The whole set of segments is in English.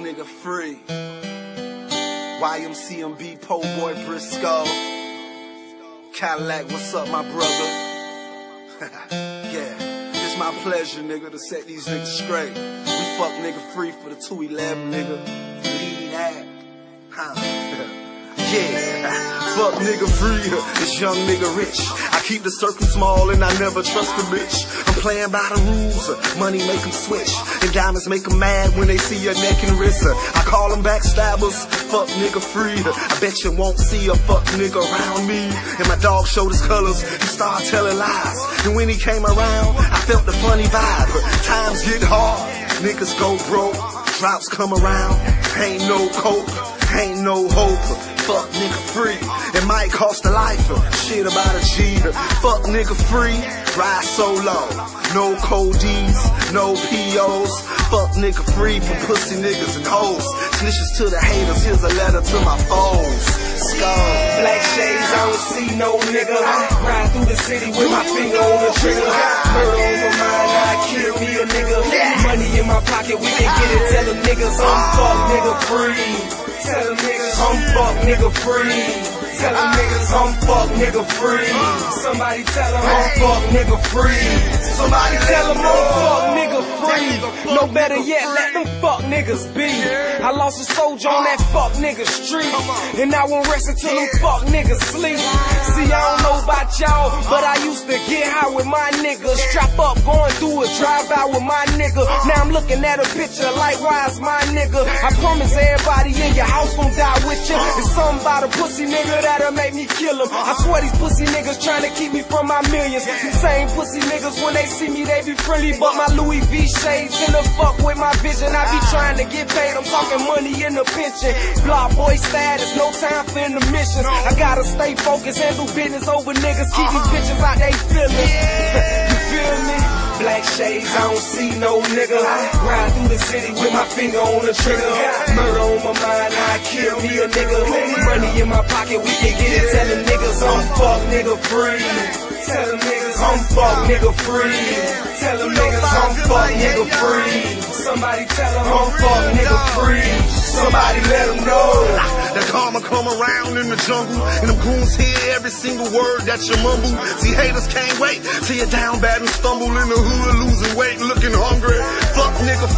nigga free. YMCMB, Po Boy Briscoe. Cadillac, what's up, my brother? yeah, it's my pleasure, nigga, to set these niggas straight. We fuck nigga free for the 211, nigga. Yeah, fuck nigga free, this young nigga rich. I keep the circle small and I never trust a bitch. I'm playing by the rules, money make them switch. And diamonds make them mad when they see your neck and wrist. I call them backstabbers, fuck nigga free. I bet you won't see a fuck nigga around me. And my dog showed his colors, he started telling lies. And when he came around, I felt the funny vibe. Times get hard, niggas go broke. Drops come around, ain't no coke, ain't no hope fuck nigga free. It might cost a life, shit about a cheater. Fuck nigga free, ride solo. No codees, no POs. Fuck nigga free from pussy niggas and hoes. Snitches to the haters, here's a letter to my foes. Skull. Black shades, I don't see no nigga. Ride through the city with my finger on the trigger. My pocket, we can get it. Tell them niggas I'm fuck nigga free. Tell them niggas I'm fuck nigga free. Tell them niggas I'm fuck nigga free. Somebody tell them I'm fuck nigga free. Somebody tell them I'm fuck nigga free. No better yet, let them fuck niggas be. I lost a soldier on that fuck nigga street. And I won't rest until them fuck niggas sleep. See, I don't know about y'all, but I used to get high with my niggas. Strap up, going through a drive out with my nigga. Now I'm looking at a picture like, why my nigga? I promise everybody in your house gon' die with you. It's something about a pussy nigga that'll make me kill him. I swear these pussy niggas trying to keep me from my millions. These same pussy niggas, when they see me, they be friendly. But my Louis V shades in the fuck with my vision. I be trying to get paid, I'm talking money in the pension. Block boy status, no time for intermissions. I gotta stay focused, handle business over niggas. Keep these bitches out they feelings. you feel me? I don't see no nigga. I Ride through the city with my finger on the trigger. Murder on my mind, I kill me a nigga. Money in my pocket, we can get it. Tell them niggas I'm fuck nigga free. Tell them niggas I'm fuck nigga free. Tell them niggas I'm fuck nigga free. Somebody tell them I'm fuck nigga free. Somebody let them know. The karma come around in the jungle, and them goons hear every single word that you mumble. See, haters can't wait till you're down bad and stumble in the hood, losing weight, hungry.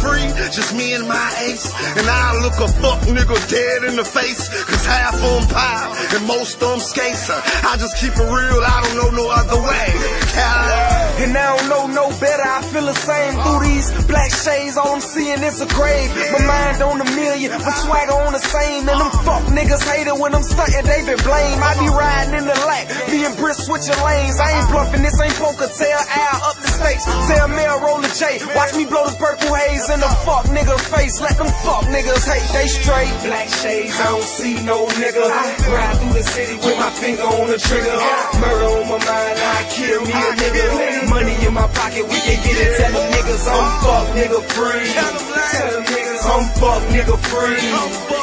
Free, just me and my ace. And I look a fuck nigga dead in the face, cause half of them pie and most of them skates. I just keep it real, I don't know no other way. And I don't know no better, I feel the same through these black shades. All I'm seeing is a grave. My mind on a million, my swagger on the same. And them fuck niggas hate it when I'm stunting, they been blame. I be riding in the lack, and Britt switching lanes. I ain't bluffing, this ain't poker. Tell Al up the stakes, tell Mel roll the J. Watch me blow this purple in the fuck nigga face. Let them fuck niggas hate, they straight. Black shades, I don't see no nigga. I ride through the city with my finger on the trigger. Murder on my mind, I kill me a nigga. Money in my pocket, we can get it. Tell them niggas I'm fuck nigga free. Tell them niggas I'm fuck nigga free.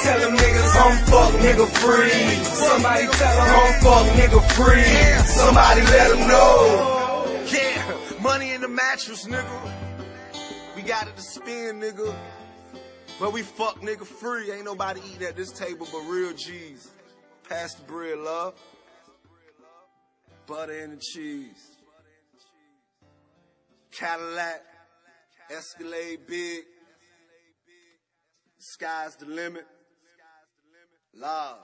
Tell them niggas I'm fuck nigga free. Somebody tell them I'm fuck nigga free. Somebody let them know. Yeah, money in the mattress, nigga. We got it to spin, nigga. But we fuck nigga free. Ain't nobody eating at this table but real G's. Pass the bread, love. Butter and the cheese. Cadillac, Escalade big. Sky's the limit. Love.